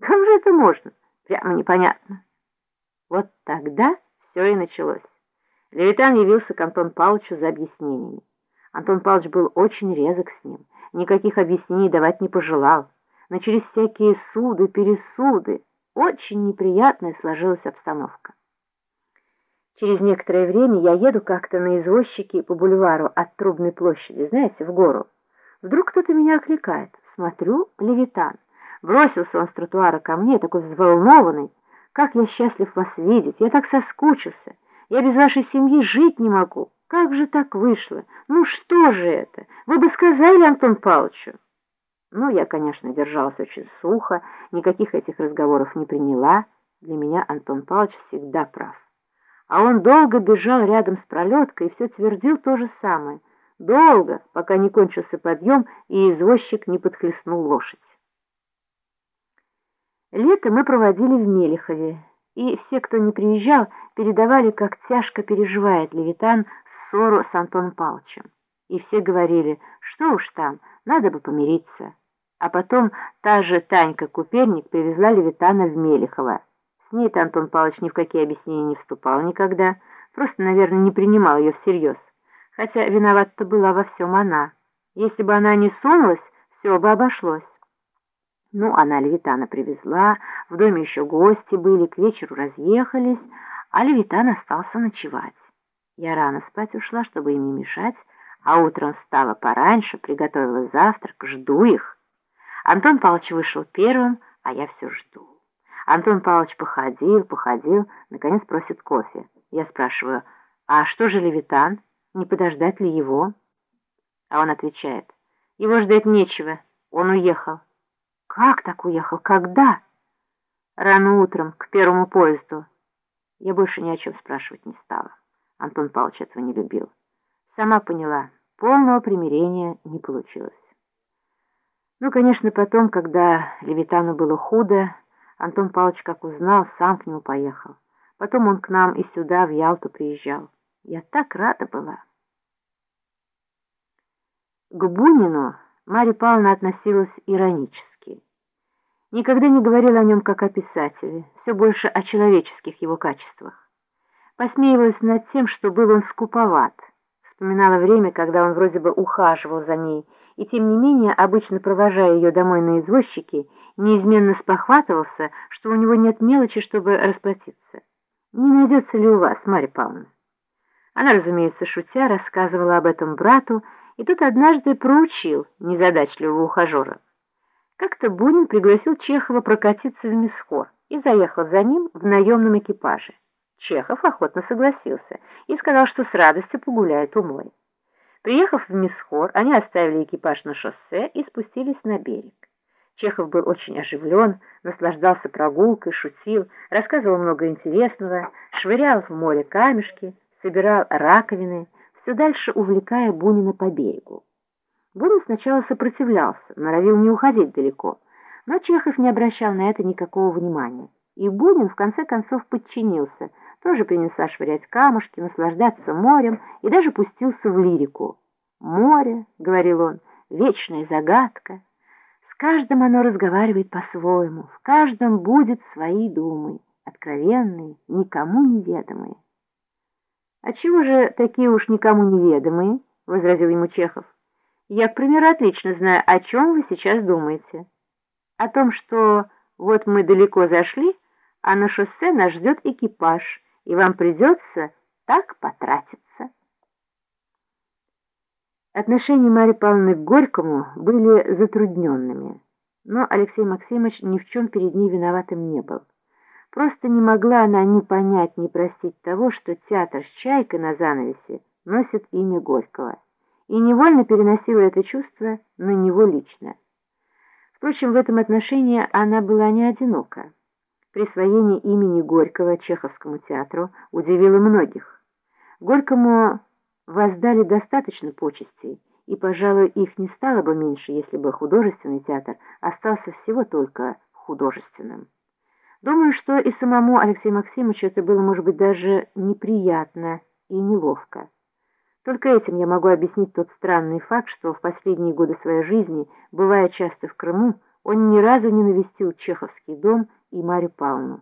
Как же это можно? Прямо непонятно. Вот тогда все и началось. Левитан явился к Антону Павловичу за объяснениями. Антон Павлович был очень резок с ним, никаких объяснений давать не пожелал. Начались всякие суды, пересуды. Очень неприятная сложилась обстановка. Через некоторое время я еду как-то на извозчике по бульвару от Трубной площади, знаете, в гору. Вдруг кто-то меня окликает. Смотрю, Левитан. Бросился он с тротуара ко мне, такой взволнованный. Как я счастлив вас видеть, я так соскучился. Я без вашей семьи жить не могу. Как же так вышло? Ну что же это? Вы бы сказали Антон Павловичу. Ну, я, конечно, держалась очень сухо, никаких этих разговоров не приняла. Для меня Антон Павлович всегда прав. А он долго бежал рядом с пролеткой и все твердил то же самое. Долго, пока не кончился подъем и извозчик не подхлестнул лошадь. Лето мы проводили в Мелехове, и все, кто не приезжал, передавали, как тяжко переживает Левитан ссору с Антоном Павловичем. И все говорили, что уж там, надо бы помириться. А потом та же Танька Куперник привезла Левитана в Мелехово. С ней-то Антон Павлович ни в какие объяснения не вступал никогда, просто, наверное, не принимал ее всерьез. Хотя виновата-то была во всем она. Если бы она не сунулась, все бы обошлось. Ну, она Левитана привезла, в доме еще гости были, к вечеру разъехались, а Левитан остался ночевать. Я рано спать ушла, чтобы им не мешать, а утром встала пораньше, приготовила завтрак, жду их. Антон Павлович вышел первым, а я все жду. Антон Павлович походил, походил, наконец просит кофе. Я спрашиваю, а что же Левитан? Не подождать ли его? А он отвечает, его ждать нечего, он уехал. Как так уехал? Когда? Рано утром, к первому поезду. Я больше ни о чем спрашивать не стала. Антон Павлович этого не любил. Сама поняла, полного примирения не получилось. Ну, конечно, потом, когда Левитану было худо, Антон Павлович, как узнал, сам к нему поехал. Потом он к нам и сюда, в Ялту, приезжал. Я так рада была. К Бунину Марья Павловна относилась иронически никогда не говорил о нем как о писателе, все больше о человеческих его качествах. Посмеивалась над тем, что был он скуповат. Вспоминала время, когда он вроде бы ухаживал за ней, и тем не менее, обычно провожая ее домой на извозчике, неизменно спохватывался, что у него нет мелочи, чтобы расплатиться. «Не найдется ли у вас, Марья Павловна?» Она, разумеется, шутя, рассказывала об этом брату, и тот однажды проучил незадачливого ухажера. Как-то Бунин пригласил Чехова прокатиться в Мисхор и заехал за ним в наемном экипаже. Чехов охотно согласился и сказал, что с радостью погуляет у моря. Приехав в Мисхор, они оставили экипаж на шоссе и спустились на берег. Чехов был очень оживлен, наслаждался прогулкой, шутил, рассказывал много интересного, швырял в море камешки, собирал раковины, все дальше увлекая Бунина по берегу. Бунин сначала сопротивлялся, норовил не уходить далеко, но Чехов не обращал на это никакого внимания. И Бунин в конце концов подчинился, тоже принялся швырять камушки, наслаждаться морем и даже пустился в лирику. «Море», — говорил он, — «вечная загадка. С каждым оно разговаривает по-своему, в каждом будет свои думы, откровенные, никому неведомые». «А чего же такие уж никому неведомые?» — возразил ему Чехов. Я, к примеру, отлично знаю, о чем вы сейчас думаете. О том, что вот мы далеко зашли, а на шоссе нас ждет экипаж, и вам придется так потратиться. Отношения Марьи Павловны к Горькому были затрудненными, но Алексей Максимович ни в чем перед ней виноватым не был. Просто не могла она ни понять, ни простить того, что театр с чайкой на занавесе носит имя Горького и невольно переносила это чувство на него лично. Впрочем, в этом отношении она была не одинока. Присвоение имени Горького Чеховскому театру удивило многих. Горькому воздали достаточно почестей, и, пожалуй, их не стало бы меньше, если бы художественный театр остался всего только художественным. Думаю, что и самому Алексею Максимовичу это было, может быть, даже неприятно и неловко. Только этим я могу объяснить тот странный факт, что в последние годы своей жизни, бывая часто в Крыму, он ни разу не навестил Чеховский дом и Марью Павловну.